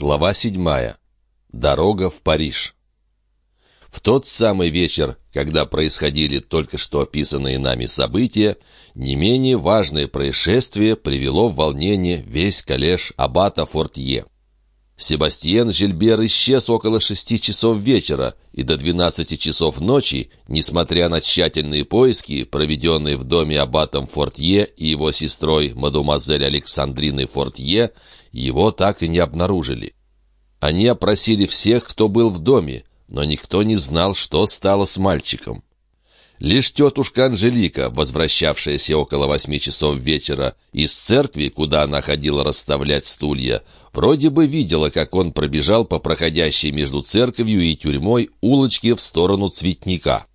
Глава седьмая. Дорога в Париж. В тот самый вечер, когда происходили только что описанные нами события, не менее важное происшествие привело в волнение весь коллеж аббата Фортье. Себастьен Жильбер исчез около шести часов вечера, и до двенадцати часов ночи, несмотря на тщательные поиски, проведенные в доме аббатом Фортье и его сестрой мадемуазель Александриной Фортье, его так и не обнаружили. Они опросили всех, кто был в доме, но никто не знал, что стало с мальчиком. Лишь тетушка Анжелика, возвращавшаяся около восьми часов вечера из церкви, куда она ходила расставлять стулья, вроде бы видела, как он пробежал по проходящей между церковью и тюрьмой улочке в сторону цветника.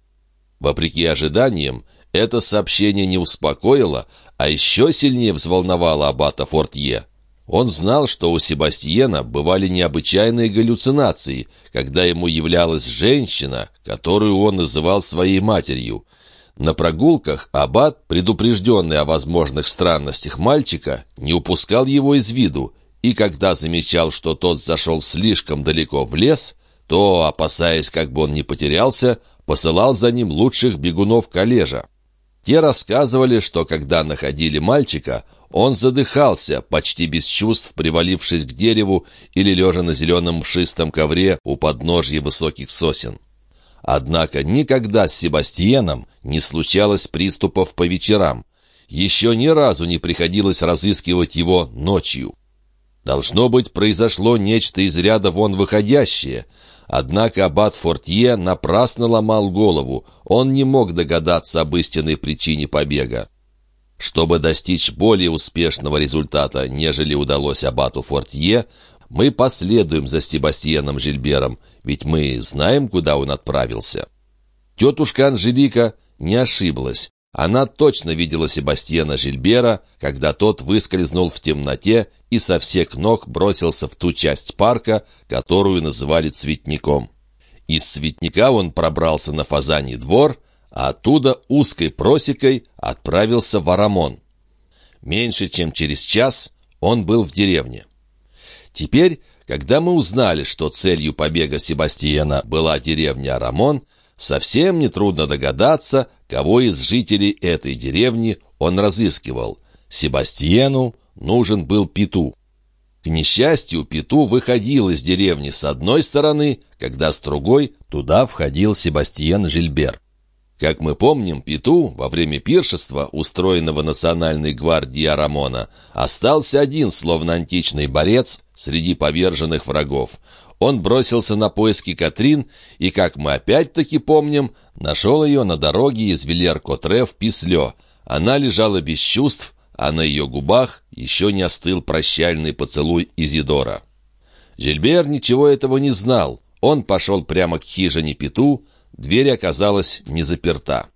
Вопреки ожиданиям, это сообщение не успокоило, а еще сильнее взволновало аббата Фортье. Он знал, что у Себастьена бывали необычайные галлюцинации, когда ему являлась женщина, которую он называл своей матерью. На прогулках аббат, предупрежденный о возможных странностях мальчика, не упускал его из виду, и когда замечал, что тот зашел слишком далеко в лес, то, опасаясь, как бы он не потерялся, посылал за ним лучших бегунов коллежа. Те рассказывали, что когда находили мальчика, он задыхался, почти без чувств, привалившись к дереву или лежа на зеленом мшистом ковре у подножья высоких сосен. Однако никогда с Себастьеном не случалось приступов по вечерам. Еще ни разу не приходилось разыскивать его ночью. Должно быть, произошло нечто из ряда вон выходящее. Однако аббат Фортье напрасно ломал голову. Он не мог догадаться об истинной причине побега. Чтобы достичь более успешного результата, нежели удалось абату Фортье, мы последуем за Себастьеном Жильбером, ведь мы знаем, куда он отправился. Тетушка Анжелика не ошиблась. Она точно видела Себастьена Жильбера, когда тот выскользнул в темноте и со всех ног бросился в ту часть парка, которую называли цветником. Из цветника он пробрался на фазаний двор — а оттуда узкой просекой отправился в Арамон. Меньше чем через час он был в деревне. Теперь, когда мы узнали, что целью побега Себастьяна была деревня Арамон, совсем нетрудно догадаться, кого из жителей этой деревни он разыскивал. Себастьену нужен был Пету. К несчастью, Пету выходил из деревни с одной стороны, когда с другой туда входил Себастьен Жильбер. Как мы помним, Пету во время пиршества, устроенного национальной гвардией Арамона, остался один, словно античный борец, среди поверженных врагов. Он бросился на поиски Катрин и, как мы опять-таки помним, нашел ее на дороге из Вильер-Котре в Пислё. Она лежала без чувств, а на ее губах еще не остыл прощальный поцелуй Изидора. Жильбер ничего этого не знал. Он пошел прямо к хижине Пету, Дверь оказалась не заперта.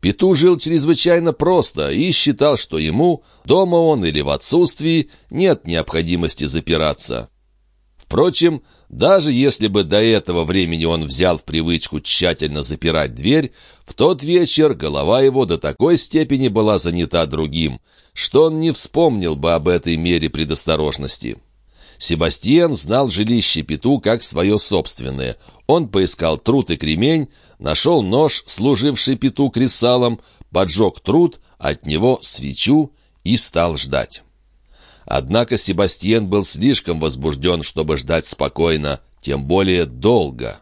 Пету жил чрезвычайно просто и считал, что ему, дома он или в отсутствии, нет необходимости запираться. Впрочем, даже если бы до этого времени он взял в привычку тщательно запирать дверь, в тот вечер голова его до такой степени была занята другим, что он не вспомнил бы об этой мере предосторожности. Себастьян знал жилище Пету как свое собственное. Он поискал труд и кремень, нашел нож, служивший Пету кресалом, поджег труд, от него свечу и стал ждать. Однако Себастьян был слишком возбужден, чтобы ждать спокойно, тем более долго.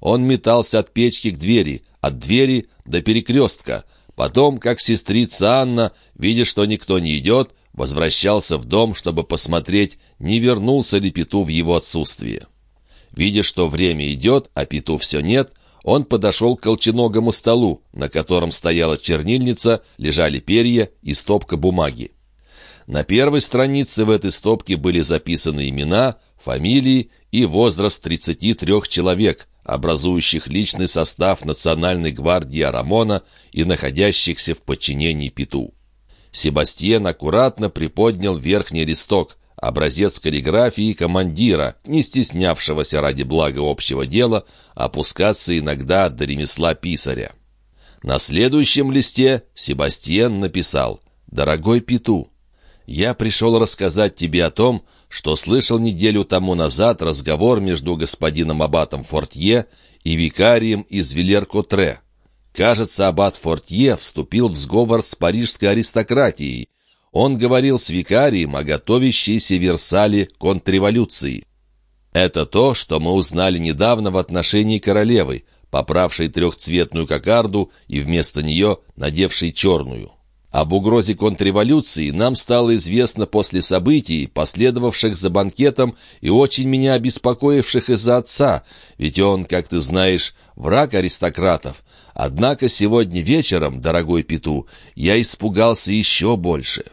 Он метался от печки к двери, от двери до перекрестка. Потом, как сестрица Анна, видя, что никто не идет, возвращался в дом, чтобы посмотреть, не вернулся ли Пету в его отсутствие. Видя, что время идет, а Пету все нет, он подошел к колченогому столу, на котором стояла чернильница, лежали перья и стопка бумаги. На первой странице в этой стопке были записаны имена, фамилии и возраст 33 человек, образующих личный состав Национальной гвардии Арамона и находящихся в подчинении Пету. Себастьен аккуратно приподнял верхний листок, образец каллиграфии командира, не стеснявшегося ради блага общего дела опускаться иногда до ремесла писаря. На следующем листе Себастьен написал «Дорогой Пету, я пришел рассказать тебе о том, что слышал неделю тому назад разговор между господином аббатом Фортье и викарием из Вилер-Котре. Кажется, аббат Фортье вступил в сговор с парижской аристократией. Он говорил с викарием о готовящейся Версале контрреволюции. Это то, что мы узнали недавно в отношении королевы, поправшей трехцветную кокарду и вместо нее надевшей черную. Об угрозе контрреволюции нам стало известно после событий, последовавших за банкетом и очень меня обеспокоивших из-за отца, ведь он, как ты знаешь, враг аристократов. Однако сегодня вечером, дорогой Пету, я испугался еще больше.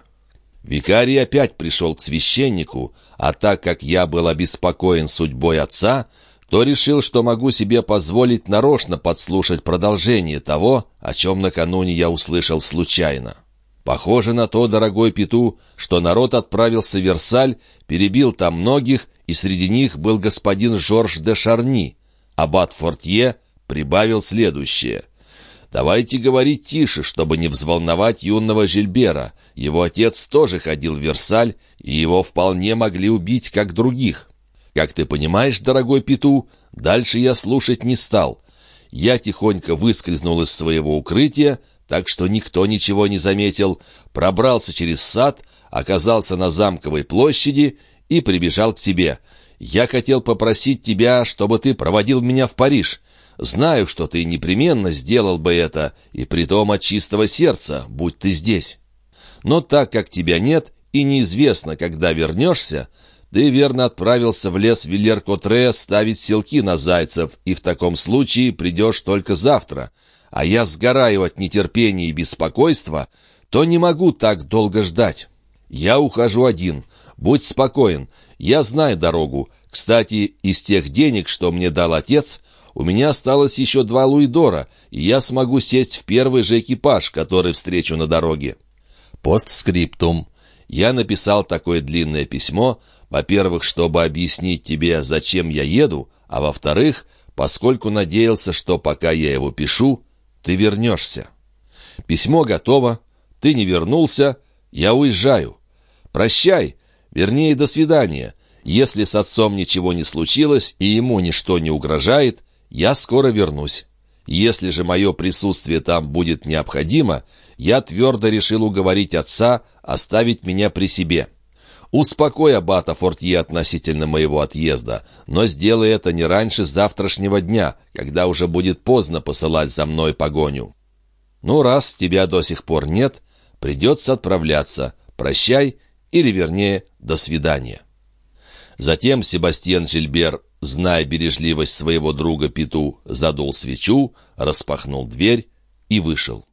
Викарий опять пришел к священнику, а так как я был обеспокоен судьбой отца, то решил, что могу себе позволить нарочно подслушать продолжение того, о чем накануне я услышал случайно. Похоже на то, дорогой Пету, что народ отправился в Версаль, перебил там многих, и среди них был господин Жорж де Шарни. Аббат Фортье прибавил следующее. «Давайте говорить тише, чтобы не взволновать юного Жильбера. Его отец тоже ходил в Версаль, и его вполне могли убить, как других. Как ты понимаешь, дорогой Пету, дальше я слушать не стал». Я тихонько выскользнул из своего укрытия, так что никто ничего не заметил, пробрался через сад, оказался на замковой площади и прибежал к тебе. Я хотел попросить тебя, чтобы ты проводил меня в Париж. Знаю, что ты непременно сделал бы это, и притом от чистого сердца, будь ты здесь. Но так как тебя нет и неизвестно, когда вернешься, ты верно отправился в лес Вильер-Котре ставить селки на зайцев, и в таком случае придешь только завтра а я сгораю от нетерпения и беспокойства, то не могу так долго ждать. Я ухожу один. Будь спокоен. Я знаю дорогу. Кстати, из тех денег, что мне дал отец, у меня осталось еще два луидора, и я смогу сесть в первый же экипаж, который встречу на дороге. Постскриптум. Я написал такое длинное письмо, во-первых, чтобы объяснить тебе, зачем я еду, а во-вторых, поскольку надеялся, что пока я его пишу, ты вернешься. Письмо готово, ты не вернулся, я уезжаю. Прощай, вернее, до свидания. Если с отцом ничего не случилось и ему ничто не угрожает, я скоро вернусь. Если же мое присутствие там будет необходимо, я твердо решил уговорить отца оставить меня при себе. Успокой аббата Фортье относительно моего отъезда, но сделай это не раньше завтрашнего дня, когда уже будет поздно посылать за мной погоню. Ну, раз тебя до сих пор нет, придется отправляться. Прощай, или, вернее, до свидания». Затем Себастьян Жильбер, зная бережливость своего друга Пету, задул свечу, распахнул дверь и вышел.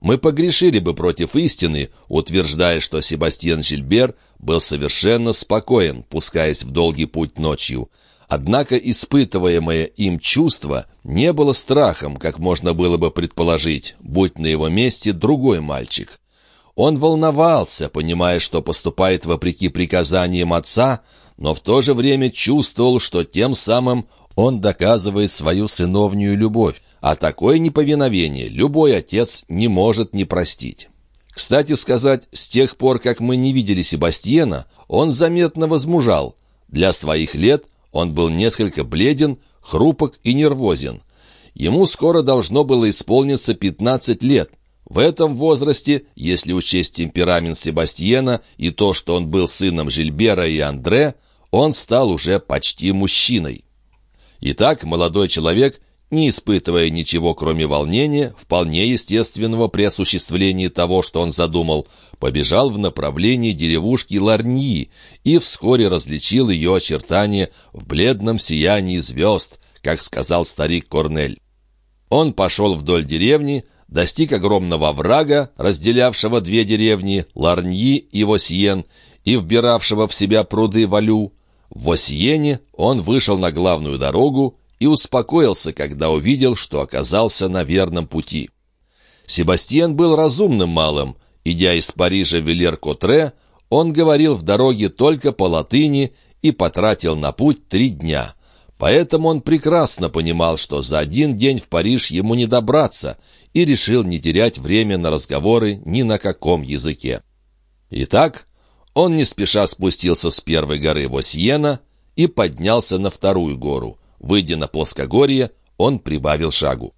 Мы погрешили бы против истины, утверждая, что Себастьян Жильбер был совершенно спокоен, пускаясь в долгий путь ночью. Однако испытываемое им чувство не было страхом, как можно было бы предположить, будь на его месте другой мальчик. Он волновался, понимая, что поступает вопреки приказаниям отца, но в то же время чувствовал, что тем самым он доказывает свою сыновнюю любовь, а такое неповиновение любой отец не может не простить. Кстати сказать, с тех пор, как мы не видели Себастьена, он заметно возмужал. Для своих лет он был несколько бледен, хрупок и нервозен. Ему скоро должно было исполниться 15 лет. В этом возрасте, если учесть темперамент Себастьена и то, что он был сыном Жильбера и Андре, он стал уже почти мужчиной. Итак, молодой человек не испытывая ничего, кроме волнения, вполне естественного при осуществлении того, что он задумал, побежал в направлении деревушки Ларньи и вскоре различил ее очертания в бледном сиянии звезд, как сказал старик Корнель. Он пошел вдоль деревни, достиг огромного врага, разделявшего две деревни, Ларньи и Восьен, и вбиравшего в себя пруды Валю. В Восьене он вышел на главную дорогу и успокоился, когда увидел, что оказался на верном пути. Себастьян был разумным малым. Идя из Парижа в Вилер-Котре, он говорил в дороге только по латыни и потратил на путь три дня. Поэтому он прекрасно понимал, что за один день в Париж ему не добраться, и решил не терять время на разговоры ни на каком языке. Итак, Он не спеша спустился с первой горы Восьена и поднялся на вторую гору. Выйдя на плоскогорье, он прибавил шагу.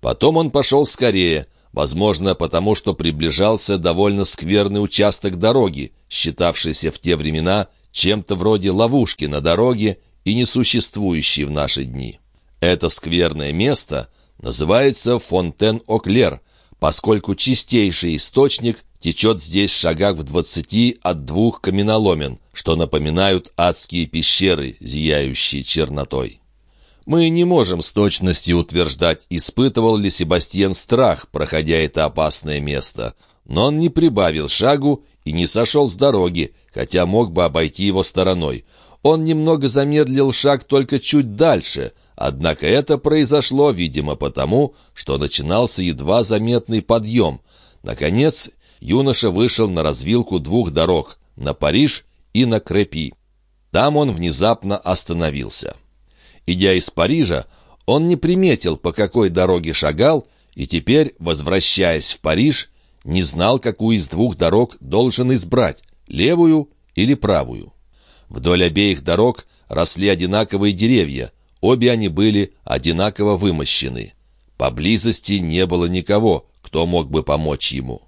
Потом он пошел скорее, возможно, потому что приближался довольно скверный участок дороги, считавшийся в те времена чем-то вроде ловушки на дороге и несуществующей в наши дни. Это скверное место называется Фонтен-Оклер, поскольку чистейший источник течет здесь в шагах в двадцати от двух каменоломен, что напоминают адские пещеры, зияющие чернотой. Мы не можем с точностью утверждать, испытывал ли Себастьян страх, проходя это опасное место, но он не прибавил шагу и не сошел с дороги, хотя мог бы обойти его стороной. Он немного замедлил шаг только чуть дальше, однако это произошло, видимо, потому, что начинался едва заметный подъем. Наконец, юноша вышел на развилку двух дорог — на Париж и на Крепи. Там он внезапно остановился. Идя из Парижа, он не приметил, по какой дороге шагал, и теперь, возвращаясь в Париж, не знал, какую из двух дорог должен избрать — левую или правую. Вдоль обеих дорог росли одинаковые деревья, обе они были одинаково вымощены. Поблизости не было никого, кто мог бы помочь ему.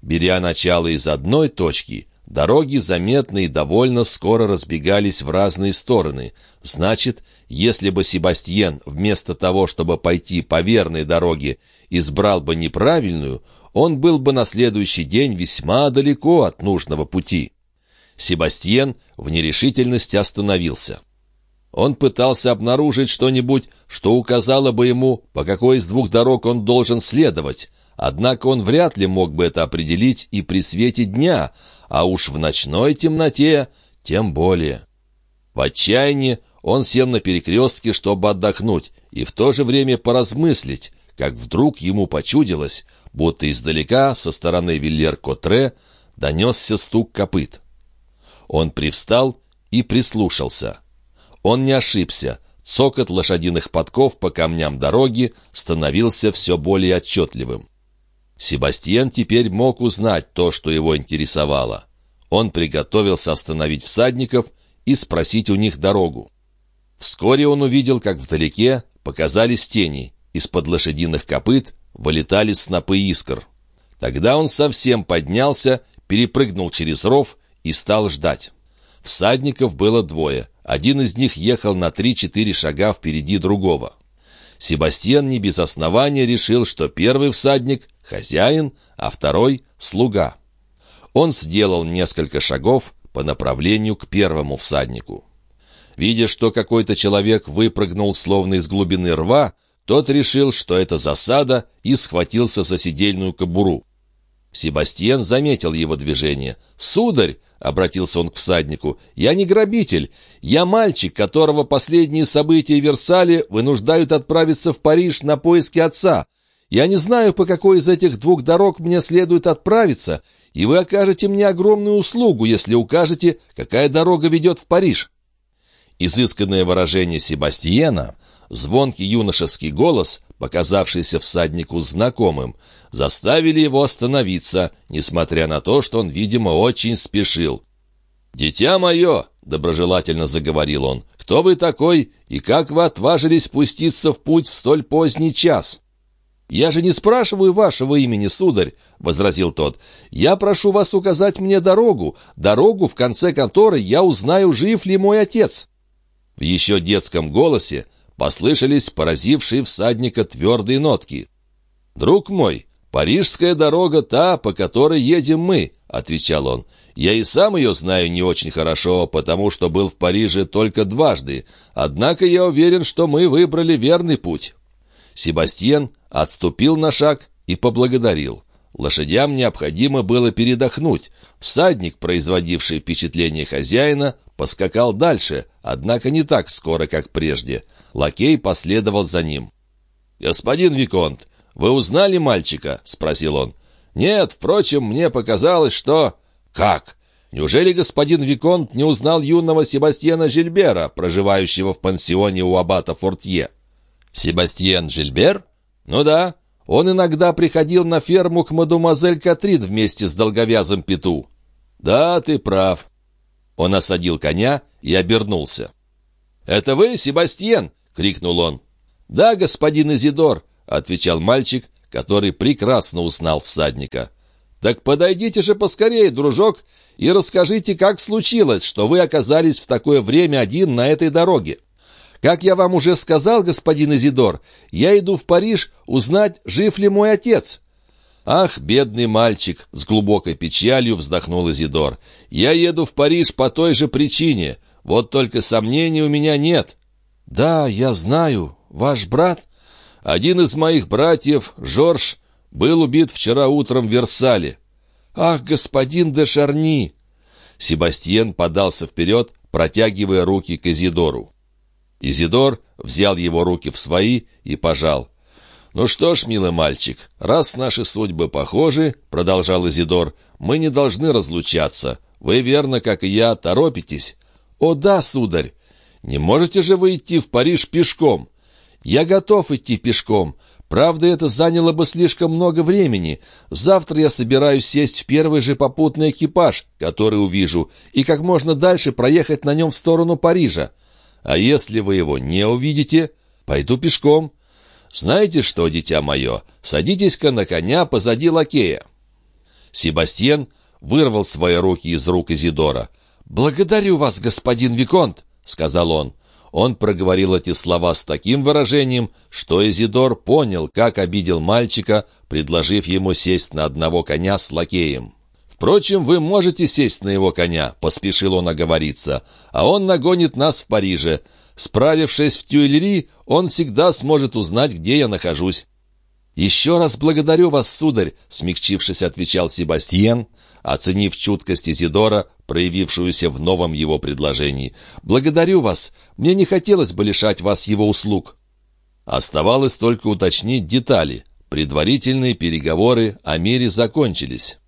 Беря начало из одной точки, дороги заметно и довольно скоро разбегались в разные стороны. Значит, если бы Себастьен вместо того, чтобы пойти по верной дороге, избрал бы неправильную, он был бы на следующий день весьма далеко от нужного пути. Себастьен в нерешительности остановился. Он пытался обнаружить что-нибудь, что указало бы ему, по какой из двух дорог он должен следовать, Однако он вряд ли мог бы это определить и при свете дня, а уж в ночной темноте тем более. В отчаянии он сел на перекрестке, чтобы отдохнуть, и в то же время поразмыслить, как вдруг ему почудилось, будто издалека, со стороны Вильер-Котре, донесся стук копыт. Он привстал и прислушался. Он не ошибся. Цокот лошадиных подков по камням дороги становился все более отчетливым. Себастьян теперь мог узнать то, что его интересовало. Он приготовился остановить всадников и спросить у них дорогу. Вскоре он увидел, как вдалеке показались тени. Из-под лошадиных копыт вылетали снопы искр. Тогда он совсем поднялся, перепрыгнул через ров и стал ждать. Всадников было двое. Один из них ехал на три-четыре шага впереди другого. Себастьян не без основания решил, что первый всадник — хозяин, а второй — слуга. Он сделал несколько шагов по направлению к первому всаднику. Видя, что какой-то человек выпрыгнул словно из глубины рва, тот решил, что это засада, и схватился за сидельную кобуру. Себастьян заметил его движение. «Сударь!» — обратился он к всаднику. «Я не грабитель. Я мальчик, которого последние события Версале вынуждают отправиться в Париж на поиски отца. Я не знаю, по какой из этих двух дорог мне следует отправиться, и вы окажете мне огромную услугу, если укажете, какая дорога ведет в Париж». Изысканное выражение Себастьена, звонкий юношеский голос, показавшийся всаднику знакомым, заставили его остановиться, несмотря на то, что он, видимо, очень спешил. «Дитя мое!» — доброжелательно заговорил он. «Кто вы такой и как вы отважились спуститься в путь в столь поздний час?» «Я же не спрашиваю вашего имени, сударь», — возразил тот. «Я прошу вас указать мне дорогу, дорогу, в конце которой я узнаю, жив ли мой отец». В еще детском голосе послышались поразившие всадника твердые нотки. «Друг мой, «Парижская дорога та, по которой едем мы», — отвечал он. «Я и сам ее знаю не очень хорошо, потому что был в Париже только дважды, однако я уверен, что мы выбрали верный путь». Себастьен отступил на шаг и поблагодарил. Лошадям необходимо было передохнуть. Всадник, производивший впечатление хозяина, поскакал дальше, однако не так скоро, как прежде. Лакей последовал за ним. «Господин Виконт, «Вы узнали мальчика?» — спросил он. «Нет, впрочем, мне показалось, что...» «Как? Неужели господин Виконт не узнал юного Себастьена Жильбера, проживающего в пансионе у аббата Фортье?» «Себастьен Жильбер?» «Ну да. Он иногда приходил на ферму к мадемуазель Катрин вместе с долговязым Пету». «Да, ты прав». Он осадил коня и обернулся. «Это вы, Себастьян?» — крикнул он. «Да, господин Изидор», — отвечал мальчик, который прекрасно узнал всадника. «Так подойдите же поскорее, дружок, и расскажите, как случилось, что вы оказались в такое время один на этой дороге». «Как я вам уже сказал, господин Изидор, я иду в Париж узнать, жив ли мой отец». «Ах, бедный мальчик!» — с глубокой печалью вздохнул Изидор. «Я еду в Париж по той же причине. Вот только сомнений у меня нет». «Да, я знаю. Ваш брат?» «Один из моих братьев, Жорж, был убит вчера утром в Версале». «Ах, господин де Шарни!» Себастьен подался вперед, протягивая руки к Изидору. Изидор взял его руки в свои и пожал. «Ну что ж, милый мальчик, раз наши судьбы похожи, — продолжал Изидор, — мы не должны разлучаться. Вы, верно, как и я, торопитесь». «О да, сударь! Не можете же вы идти в Париж пешком?» «Я готов идти пешком. Правда, это заняло бы слишком много времени. Завтра я собираюсь сесть в первый же попутный экипаж, который увижу, и как можно дальше проехать на нем в сторону Парижа. А если вы его не увидите, пойду пешком. Знаете что, дитя мое, садитесь-ка на коня позади лакея». Себастьен вырвал свои руки из рук Изидора. «Благодарю вас, господин Виконт», — сказал он. Он проговорил эти слова с таким выражением, что Изидор понял, как обидел мальчика, предложив ему сесть на одного коня с лакеем. «Впрочем, вы можете сесть на его коня», — поспешил он оговориться, «а он нагонит нас в Париже. Справившись в Тюильри, он всегда сможет узнать, где я нахожусь». «Еще раз благодарю вас, сударь», — смягчившись, отвечал Себастьен, оценив чуткость Изидора, проявившуюся в новом его предложении. «Благодарю вас. Мне не хотелось бы лишать вас его услуг». Оставалось только уточнить детали. Предварительные переговоры о мире закончились.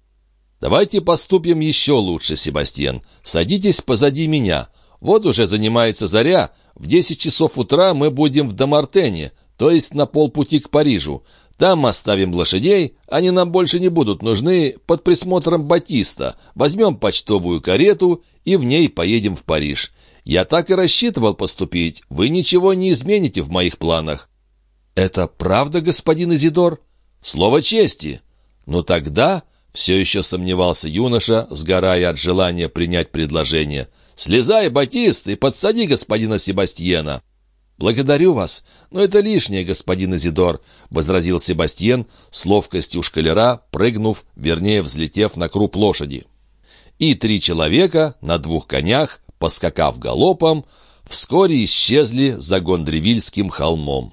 «Давайте поступим еще лучше, Себастьен. Садитесь позади меня. Вот уже занимается заря. В десять часов утра мы будем в Домартене, то есть на полпути к Парижу. Там оставим лошадей, они нам больше не будут нужны под присмотром Батиста. Возьмем почтовую карету и в ней поедем в Париж. Я так и рассчитывал поступить. Вы ничего не измените в моих планах». «Это правда, господин Изидор?» «Слово чести». «Ну тогда...» — все еще сомневался юноша, сгорая от желания принять предложение. «Слезай, Батист, и подсади господина Себастьена». «Благодарю вас, но это лишнее, господин Изидор», — возразил Себастьен с ловкостью шкалера, прыгнув, вернее, взлетев на круп лошади. И три человека на двух конях, поскакав галопом, вскоре исчезли за Гондревильским холмом.